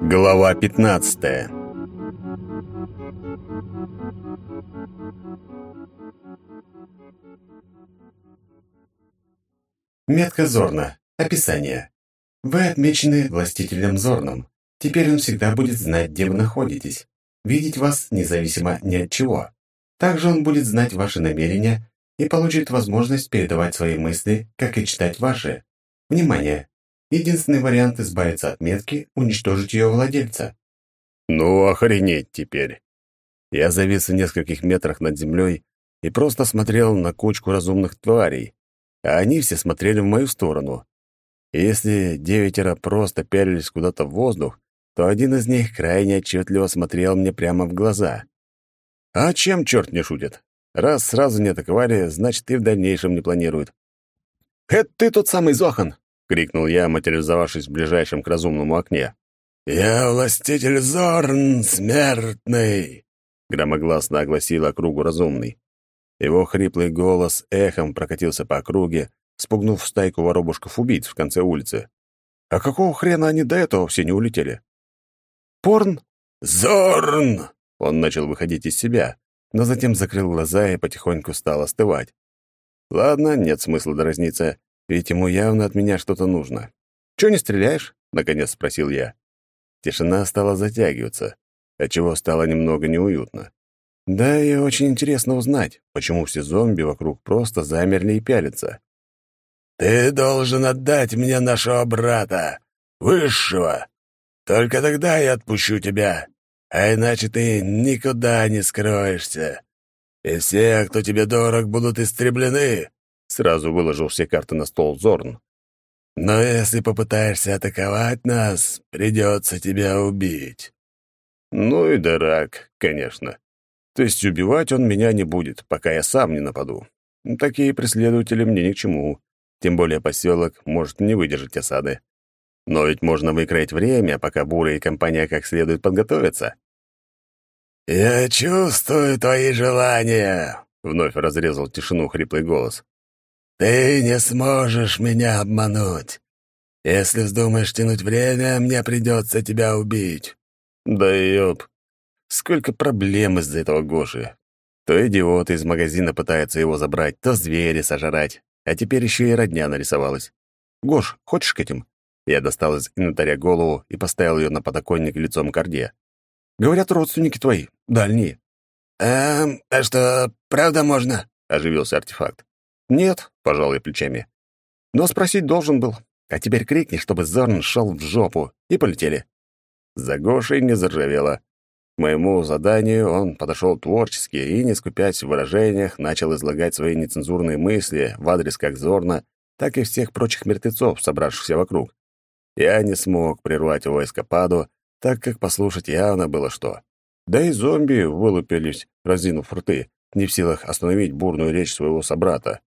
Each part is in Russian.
Глава 15 Метка Зорна. Описание. Вы отмечены властителем Зорном. Теперь он всегда будет знать, где вы находитесь. Видеть вас независимо ни от чего. Также он будет знать ваши намерения и получит возможность передавать свои мысли, как и читать ваши. Внимание! Единственный вариант избавиться от метки — уничтожить ее владельца. Ну, охренеть теперь. Я завис в нескольких метрах над землей и просто смотрел на кучку разумных тварей, а они все смотрели в мою сторону. И если девятеро просто пялились куда-то в воздух, то один из них крайне отчетливо смотрел мне прямо в глаза. А чем черт не шутит? Раз сразу не атаковали, значит, и в дальнейшем не планируют. «Это ты тот самый Зохан!» — крикнул я, материализовавшись в ближайшем к разумному окне. «Я властитель Зорн, смертный!» — громогласно огласил округу разумный. Его хриплый голос эхом прокатился по округе, спугнув стайку воробушков-убийц в конце улицы. А какого хрена они до этого все не улетели? «Порн?» «Зорн!» Он начал выходить из себя, но затем закрыл глаза и потихоньку стал остывать. Ладно, нет смысла дразниться, ведь ему явно от меня что-то нужно. «Чего не стреляешь?» — наконец спросил я. Тишина стала затягиваться, отчего стало немного неуютно. Да, и очень интересно узнать, почему все зомби вокруг просто замерли и пялятся. «Ты должен отдать мне нашего брата, высшего. Только тогда я отпущу тебя, а иначе ты никуда не скроешься. И все, кто тебе дорог, будут истреблены», — сразу выложил все карты на стол Зорн. «Но если попытаешься атаковать нас, придется тебя убить». Ну и дурак, конечно. То есть убивать он меня не будет, пока я сам не нападу. Такие преследователи мне ни к чему. Тем более поселок может не выдержать осады. Но ведь можно выкроить время, пока Бура и компания как следует подготовятся. «Я чувствую твои желания», — вновь разрезал тишину хриплый голос. «Ты не сможешь меня обмануть. Если вздумаешь тянуть время, мне придется тебя убить». «Да ёб, сколько проблем из-за этого Гоши. То идиот из магазина пытается его забрать, то звери сожрать, а теперь еще и родня нарисовалась. «Гош, хочешь к этим?» Я достал из инвентаря голову и поставил ее на подоконник лицом к Орде. Говорят, родственники твои, дальние». «Эм, а что, правда можно?» — оживился артефакт. «Нет», — пожал я плечами. «Но спросить должен был. А теперь крикни, чтобы Зорн шел в жопу, и полетели». За Гошей не заржавело. К моему заданию он подошел творчески и, не скупясь в выражениях, начал излагать свои нецензурные мысли в адрес как Зорна, так и всех прочих мертвецов, собравшихся вокруг. Я не смог прервать его эскападу, так как послушать явно было что. Да и зомби вылупились, разинув рты, не в силах остановить бурную речь своего собрата.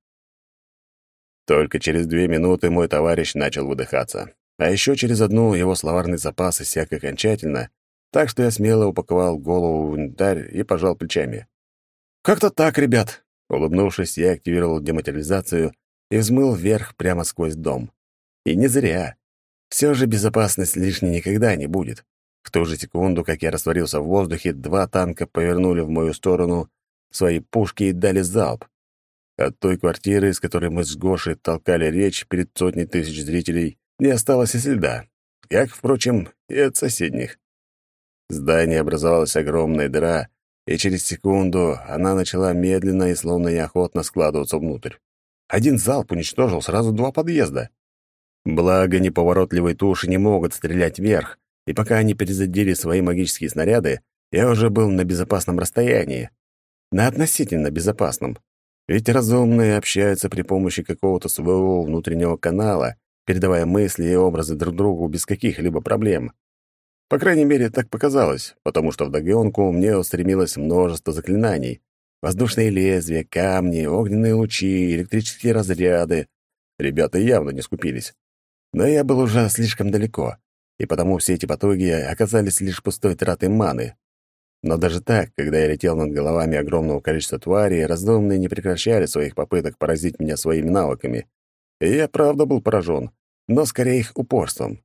Только через две минуты мой товарищ начал выдыхаться. А еще через одну его словарный запас иссяк окончательно, так что я смело упаковал голову в инвентарь и пожал плечами. «Как-то так, ребят!» Улыбнувшись, я активировал дематериализацию и взмыл вверх прямо сквозь дом. И не зря. Все же безопасность лишней никогда не будет. В ту же секунду, как я растворился в воздухе, два танка повернули в мою сторону свои пушки и дали залп. От той квартиры, из которой мы с Гошей толкали речь перед сотней тысяч зрителей, не осталось и следа. Как, впрочем, и от соседних. В здании образовалась огромная дыра, и через секунду она начала медленно и словно неохотно складываться внутрь. Один залп уничтожил сразу два подъезда. Благо, неповоротливые туши не могут стрелять вверх, и пока они перезарядили свои магические снаряды, я уже был на безопасном расстоянии. На относительно безопасном. Ведь разумные общаются при помощи какого-то своего внутреннего канала, передавая мысли и образы друг другу без каких-либо проблем. По крайней мере, так показалось, потому что вдогонку мне устремилось множество заклинаний. Воздушные лезвия, камни, огненные лучи, электрические разряды. Ребята явно не скупились. Но я был уже слишком далеко и потому все эти потуги оказались лишь пустой тратой маны. Но даже так, когда я летел над головами огромного количества тварей, раздомные не прекращали своих попыток поразить меня своими навыками. И я правда был поражен, но скорее их упорством.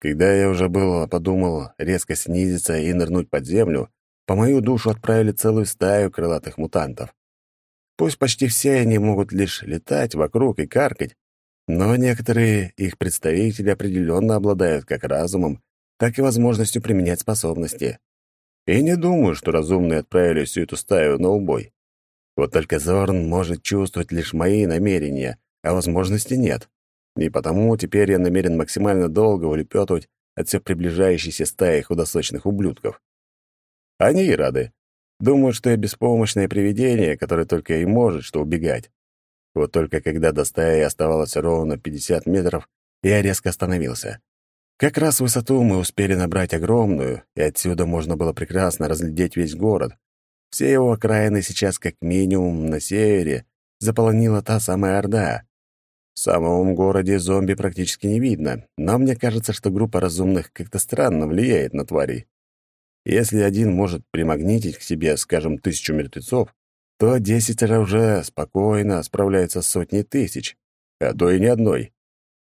Когда я уже было подумал резко снизиться и нырнуть под землю, по мою душу отправили целую стаю крылатых мутантов. Пусть почти все они могут лишь летать вокруг и каркать, но некоторые их представители определенно обладают как разумом, так и возможностью применять способности. И не думаю, что разумные отправили всю эту стаю на убой. Вот только Зорн может чувствовать лишь мои намерения, а возможности нет. И потому теперь я намерен максимально долго улепетывать от все приближающейся стаи худосочных ублюдков. Они и рады. Думают, что я беспомощное привидение, которое только и может что убегать. Вот только когда до стаи оставалось ровно 50 метров, я резко остановился. Как раз высоту мы успели набрать огромную, и отсюда можно было прекрасно разглядеть весь город. Все его окраины сейчас как минимум на севере заполонила та самая Орда. В самом городе зомби практически не видно, но мне кажется, что группа разумных как-то странно влияет на тварей. Если один может примагнитить к себе, скажем, тысячу мертвецов, то десятеро уже спокойно справляются с сотней тысяч, а то и не одной.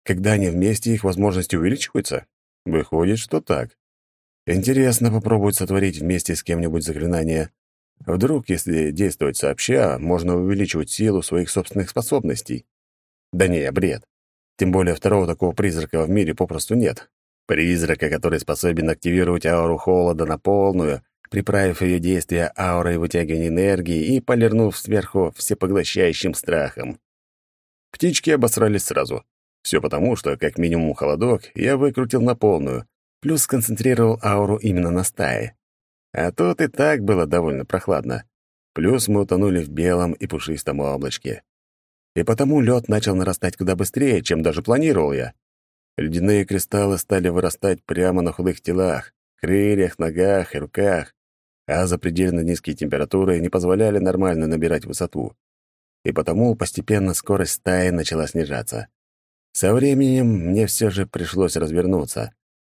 Когда они вместе, их возможности увеличиваются? Выходит, что так. Интересно попробовать сотворить вместе с кем-нибудь заклинание. Вдруг, если действовать сообща, можно увеличивать силу своих собственных способностей. Да не, бред. Тем более второго такого призрака в мире попросту нет. Призрака, который способен активировать ауру холода на полную, приправив ее действие аурой вытягивания энергии и полирнув сверху всепоглощающим страхом. Птички обосрались сразу. Все потому, что, как минимум, холодок я выкрутил на полную, плюс сконцентрировал ауру именно на стае. А тут и так было довольно прохладно. Плюс мы утонули в белом и пушистом облачке. И потому лед начал нарастать куда быстрее, чем даже планировал я. Ледяные кристаллы стали вырастать прямо на худых телах, крыльях, ногах и руках, а запредельно низкие температуры не позволяли нормально набирать высоту. И потому постепенно скорость стаи начала снижаться. Со временем мне все же пришлось развернуться.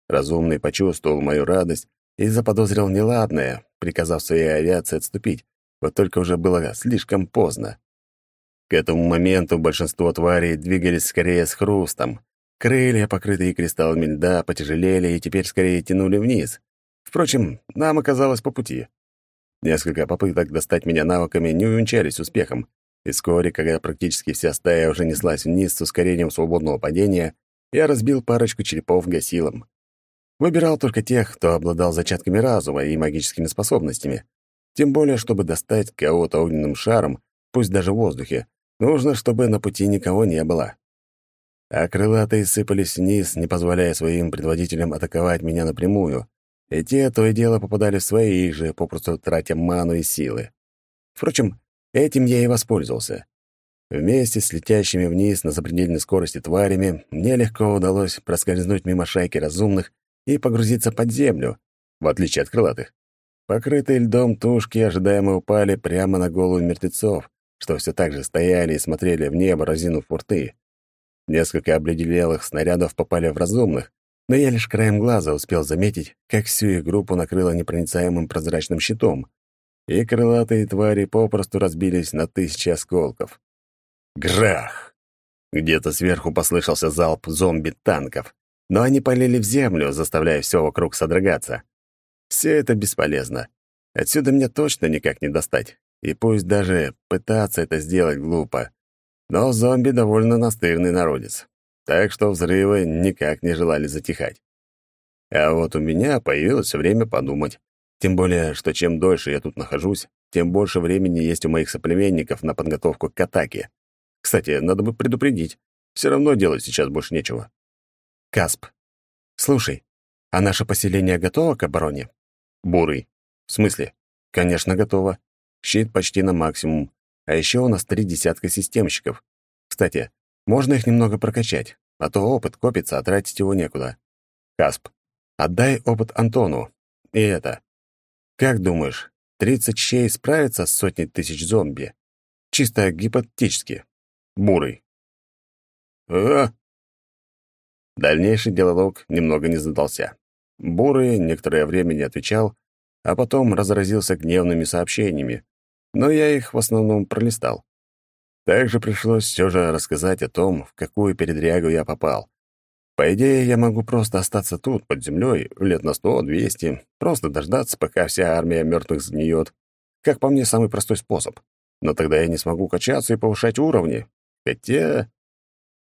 Разумный почувствовал мою радость и заподозрил неладное, приказав своей авиации отступить, вот только уже было слишком поздно. К этому моменту большинство тварей двигались скорее с хрустом, Крылья, покрытые кристаллами льда, потяжелели и теперь скорее тянули вниз. Впрочем, нам оказалось по пути. Несколько попыток достать меня навыками не увенчались успехом, и вскоре, когда практически вся стая уже неслась вниз с ускорением свободного падения, я разбил парочку черепов гасилом. Выбирал только тех, кто обладал зачатками разума и магическими способностями. Тем более, чтобы достать кого-то огненным шаром, пусть даже в воздухе, нужно, чтобы на пути никого не было а крылатые сыпались вниз, не позволяя своим предводителям атаковать меня напрямую, и те то и дело попадали в свои же, попросту тратя ману и силы. Впрочем, этим я и воспользовался. Вместе с летящими вниз на запредельной скорости тварями мне легко удалось проскользнуть мимо шайки разумных и погрузиться под землю, в отличие от крылатых. Покрытые льдом тушки ожидаемо упали прямо на голову мертвецов, что все так же стояли и смотрели в небо, разинув рты. Несколько обледенелых снарядов попали в разумных, но я лишь краем глаза успел заметить, как всю их группу накрыло непроницаемым прозрачным щитом, и крылатые твари попросту разбились на тысячи осколков. Грах! Где-то сверху послышался залп зомби-танков, но они полили в землю, заставляя все вокруг содрогаться. Все это бесполезно. Отсюда мне точно никак не достать. И пусть даже пытаться это сделать глупо. Но зомби довольно настырный народец, так что взрывы никак не желали затихать. А вот у меня появилось время подумать. Тем более, что чем дольше я тут нахожусь, тем больше времени есть у моих соплеменников на подготовку к атаке. Кстати, надо бы предупредить. Все равно делать сейчас больше нечего. Касп. Слушай, а наше поселение готово к обороне? Бурый. В смысле? Конечно, готово. Щит почти на максимум. А еще у нас три десятка системщиков. Кстати, можно их немного прокачать, а то опыт копится, а тратить его некуда. Касп, отдай опыт Антону. И это. Как думаешь, 30 щей справится с сотней тысяч зомби? Чисто гипотетически. Бурый. А? Дальнейший диалог немного не задался. Бурый некоторое время не отвечал, а потом разразился гневными сообщениями, но я их в основном пролистал. Также пришлось все же рассказать о том, в какую передрягу я попал. По идее, я могу просто остаться тут, под землей, лет на сто-двести, просто дождаться, пока вся армия мертвых сгниет. Как по мне, самый простой способ. Но тогда я не смогу качаться и повышать уровни. Хотя...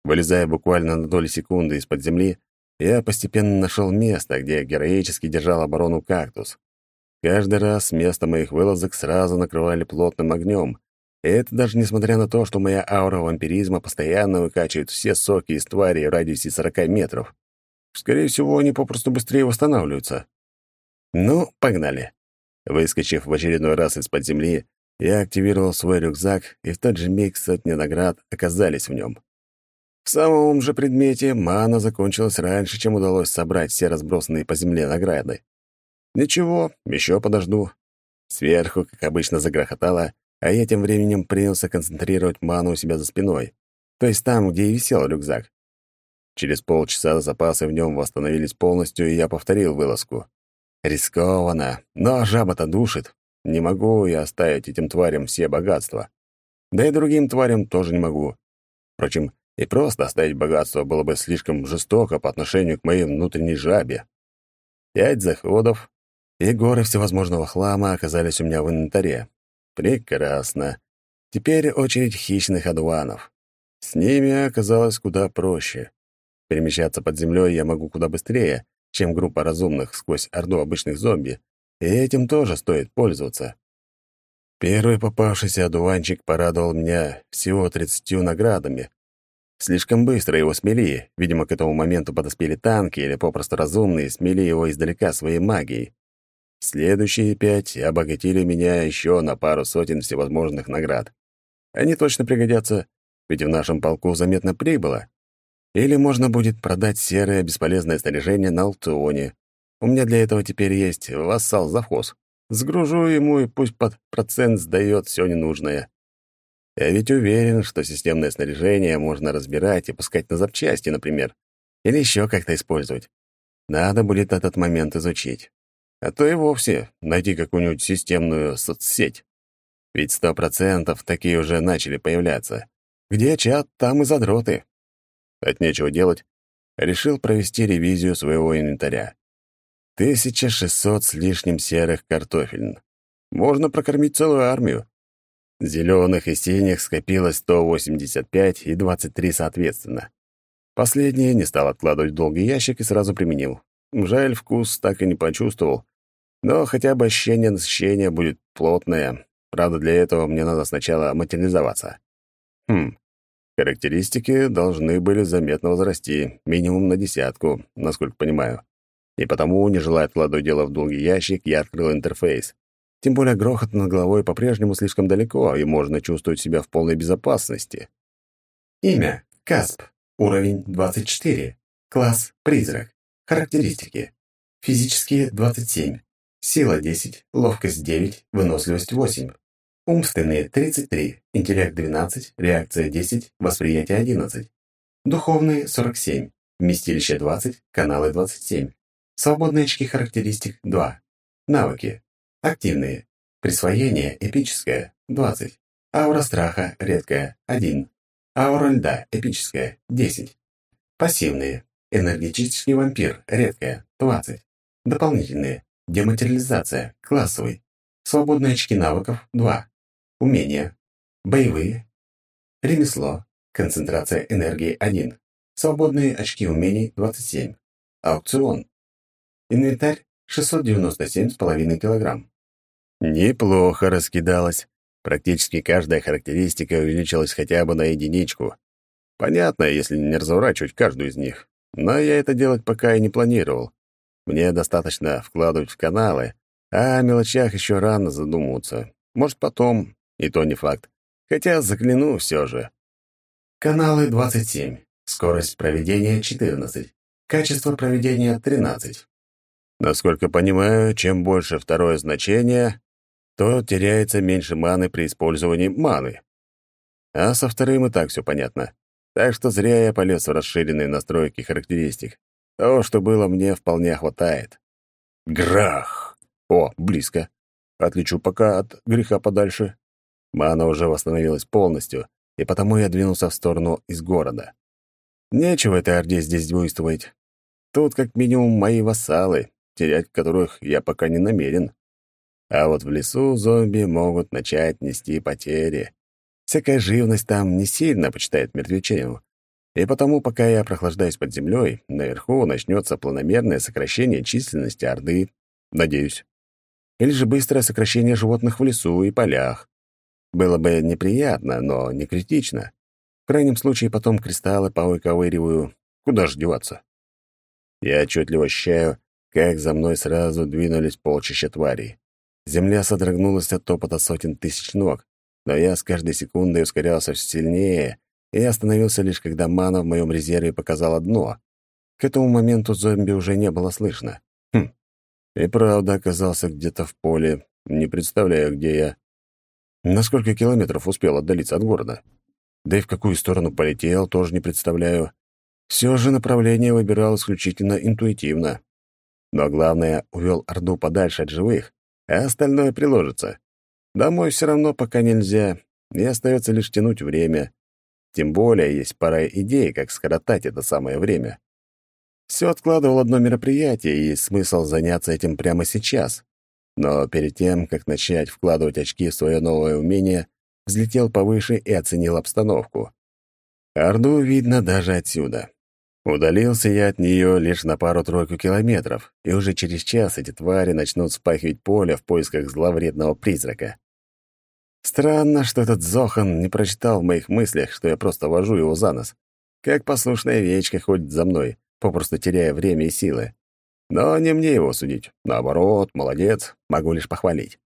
Вылезая буквально на доли секунды из-под земли, я постепенно нашел место, где героически держал оборону кактус. Каждый раз с места моих вылазок сразу накрывали плотным огнем. Это даже несмотря на то, что моя аура вампиризма постоянно выкачивает все соки из твари в радиусе 40 метров. Скорее всего, они попросту быстрее восстанавливаются. Ну, погнали. Выскочив в очередной раз из-под земли, я активировал свой рюкзак, и в тот же миг сотни наград оказались в нем. В самом же предмете мана закончилась раньше, чем удалось собрать все разбросанные по земле награды. Ничего, еще подожду. Сверху, как обычно, загрохотало, а я тем временем принялся концентрировать ману у себя за спиной, то есть там, где и висел рюкзак. Через полчаса запасы в нем восстановились полностью, и я повторил вылазку. Рискованно, но жаба-то душит. Не могу я оставить этим тварям все богатства. Да и другим тварям тоже не могу. Впрочем, и просто оставить богатство было бы слишком жестоко по отношению к моей внутренней жабе. Пять заходов, и горы всевозможного хлама оказались у меня в инвентаре. Прекрасно. Теперь очередь хищных адуанов. С ними оказалось куда проще. Перемещаться под землей я могу куда быстрее, чем группа разумных сквозь орду обычных зомби, и этим тоже стоит пользоваться. Первый попавшийся одуванчик порадовал меня всего тридцатью наградами. Слишком быстро его смели, видимо, к этому моменту подоспели танки или попросту разумные смели его издалека своей магией. Следующие пять обогатили меня еще на пару сотен всевозможных наград. Они точно пригодятся, ведь в нашем полку заметно прибыло. Или можно будет продать серое бесполезное снаряжение на аукционе. У меня для этого теперь есть вассал-завхоз. Сгружу ему и пусть под процент сдает все ненужное. Я ведь уверен, что системное снаряжение можно разбирать и пускать на запчасти, например. Или еще как-то использовать. Надо будет этот момент изучить а то и вовсе найти какую-нибудь системную соцсеть. Ведь сто процентов такие уже начали появляться. Где чат, там и задроты. От нечего делать, решил провести ревизию своего инвентаря. 1600 с лишним серых картофелин. Можно прокормить целую армию. Зеленых и синих скопилось 185 и 23 соответственно. Последнее не стал откладывать в долгий ящик и сразу применил. Жаль, вкус так и не почувствовал, но хотя бы ощущение насыщения будет плотное. Правда, для этого мне надо сначала материализоваться. Хм. Характеристики должны были заметно возрасти, минимум на десятку, насколько понимаю. И потому, не желая откладывать дело в долгий ящик, я открыл интерфейс. Тем более грохот над головой по-прежнему слишком далеко, и можно чувствовать себя в полной безопасности. Имя — Касп. Уровень 24. Класс — Призрак. Характеристики. Физические — 27. Сила 10, ловкость 9, выносливость 8. Умственные 33, интеллект 12, реакция 10, восприятие 11. Духовные 47, вместилище 20, каналы 27. Свободные очки характеристик 2. Навыки. Активные. Присвоение эпическое 20. Аура страха редкая 1. Аура льда эпическая 10. Пассивные. Энергетический вампир редкая 20. Дополнительные. Дематериализация. Классовый. Свободные очки навыков – 2. Умения. Боевые. Ремесло. Концентрация энергии – 1. Свободные очки умений – 27. Аукцион. Инвентарь – 697,5 килограмм. Неплохо раскидалось. Практически каждая характеристика увеличилась хотя бы на единичку. Понятно, если не разворачивать каждую из них. Но я это делать пока и не планировал. Мне достаточно вкладывать в каналы, а о мелочах еще рано задумываться. Может, потом, и то не факт. Хотя загляну все же. Каналы 27. Скорость проведения 14. Качество проведения 13. Насколько понимаю, чем больше второе значение, то теряется меньше маны при использовании маны. А со вторым и так все понятно. Так что зря я полез в расширенные настройки характеристик. Того, что было, мне вполне хватает. Грах! О, близко. Отлечу пока от греха подальше. Мана уже восстановилась полностью, и потому я двинулся в сторону из города. Нечего этой орде здесь двуйствовать. Тут как минимум мои вассалы, терять которых я пока не намерен. А вот в лесу зомби могут начать нести потери. Всякая живность там не сильно почитает мертвечину. И потому, пока я прохлаждаюсь под землей, наверху начнется планомерное сокращение численности Орды, надеюсь. Или же быстрое сокращение животных в лесу и полях. Было бы неприятно, но не критично. В крайнем случае потом кристаллы повыковыриваю. Куда ж деваться? Я отчетливо ощущаю, как за мной сразу двинулись полчища тварей. Земля содрогнулась от топота сотен тысяч ног, но я с каждой секундой ускорялся все сильнее и остановился лишь когда мана в моем резерве показала дно. К этому моменту зомби уже не было слышно. Хм. И правда оказался где-то в поле. Не представляю, где я. На сколько километров успел отдалиться от города? Да и в какую сторону полетел, тоже не представляю. Все же направление выбирал исключительно интуитивно. Но главное, увел Орду подальше от живых, а остальное приложится. Домой все равно пока нельзя, и остается лишь тянуть время. Тем более есть пара идей, как скоротать это самое время. Все откладывал одно мероприятие, и есть смысл заняться этим прямо сейчас. Но перед тем, как начать вкладывать очки в свое новое умение, взлетел повыше и оценил обстановку. Орду видно даже отсюда. Удалился я от нее лишь на пару-тройку километров, и уже через час эти твари начнут спахивать поле в поисках зловредного призрака. Странно, что этот Зохан не прочитал в моих мыслях, что я просто вожу его за нос. Как послушная овечка ходит за мной, попросту теряя время и силы. Но не мне его судить. Наоборот, молодец, могу лишь похвалить.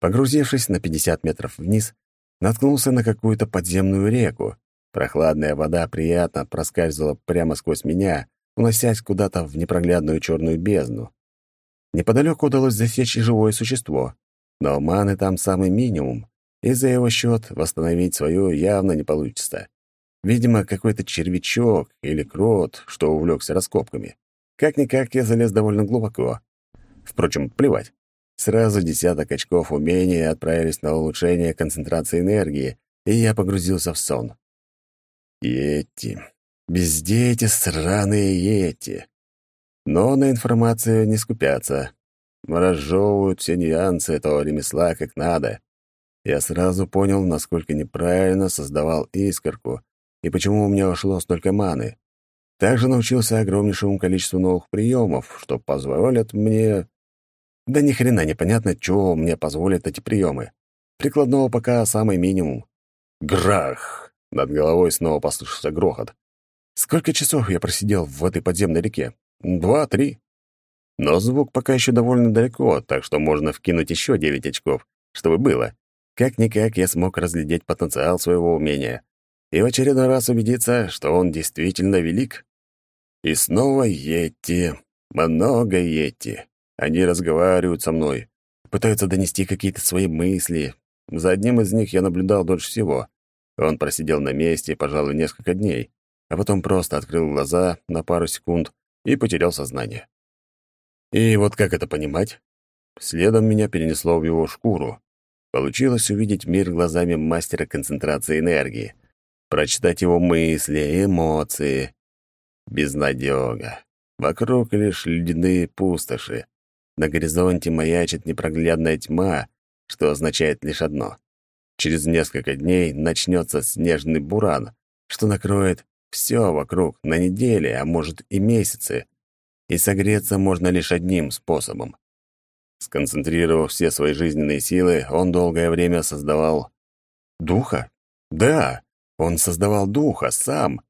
Погрузившись на 50 метров вниз, наткнулся на какую-то подземную реку. Прохладная вода приятно проскальзывала прямо сквозь меня, уносясь куда-то в непроглядную черную бездну. Неподалеку удалось засечь и живое существо, но маны там самый минимум, и за его счет восстановить свою явно не получится. Видимо, какой-то червячок или крот, что увлекся раскопками. Как-никак я залез довольно глубоко. Впрочем, плевать. Сразу десяток очков умения отправились на улучшение концентрации энергии, и я погрузился в сон. Йети. Везде эти сраные йети. Но на информацию не скупятся. Разжевывают все нюансы этого ремесла как надо. Я сразу понял, насколько неправильно создавал искорку и почему у меня ушло столько маны. Также научился огромнейшему количеству новых приемов, что позволят мне... Да ни хрена непонятно, чего мне позволят эти приемы. Прикладного пока самый минимум. Грах! Над головой снова послышался грохот. Сколько часов я просидел в этой подземной реке? Два-три. Но звук пока еще довольно далеко, так что можно вкинуть еще девять очков, чтобы было. Как-никак я смог разглядеть потенциал своего умения и в очередной раз убедиться, что он действительно велик. И снова Йети, много Йети. Они разговаривают со мной, пытаются донести какие-то свои мысли. За одним из них я наблюдал дольше всего. Он просидел на месте, пожалуй, несколько дней, а потом просто открыл глаза на пару секунд и потерял сознание. И вот как это понимать? Следом меня перенесло в его шкуру. Получилось увидеть мир глазами мастера концентрации энергии, прочитать его мысли, эмоции. Безнадёга. Вокруг лишь ледяные пустоши. На горизонте маячит непроглядная тьма, что означает лишь одно. Через несколько дней начнется снежный буран, что накроет все вокруг на недели, а может и месяцы. И согреться можно лишь одним способом Сконцентрировав все свои жизненные силы, он долгое время создавал... Духа? Да, он создавал духа сам.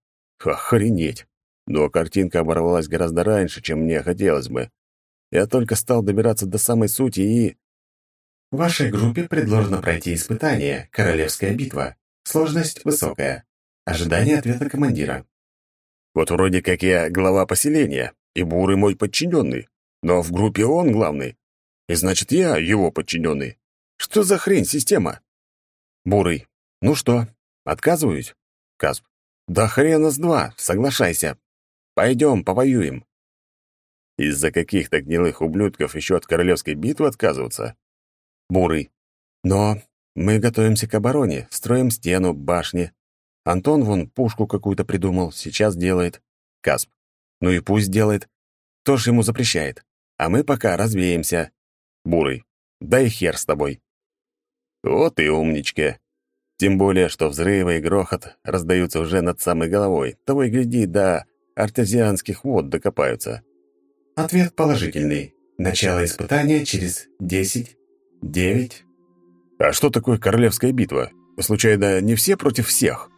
Охренеть! Но картинка оборвалась гораздо раньше, чем мне хотелось бы. Я только стал добираться до самой сути и... Вашей группе предложено пройти испытание «Королевская битва». Сложность высокая. Ожидание ответа командира. Вот вроде как я глава поселения, и Бурый мой подчиненный, но в группе он главный. И значит, я его подчиненный. Что за хрень система? Бурый. Ну что, отказываюсь? Касп. Да хрена с два, соглашайся. Пойдем, повоюем. Из-за каких-то гнилых ублюдков еще от королевской битвы отказываться? Бурый. Но мы готовимся к обороне, строим стену, башни. Антон вон пушку какую-то придумал, сейчас делает. Касп. Ну и пусть делает. Кто ж ему запрещает? А мы пока развеемся. Бурый. Да и хер с тобой. Вот и умничка. Тем более, что взрывы и грохот раздаются уже над самой головой. Того и гляди, до артезианских вод докопаются. Ответ положительный. Начало испытания через 10, 9. А что такое королевская битва? Случайно, не все против всех?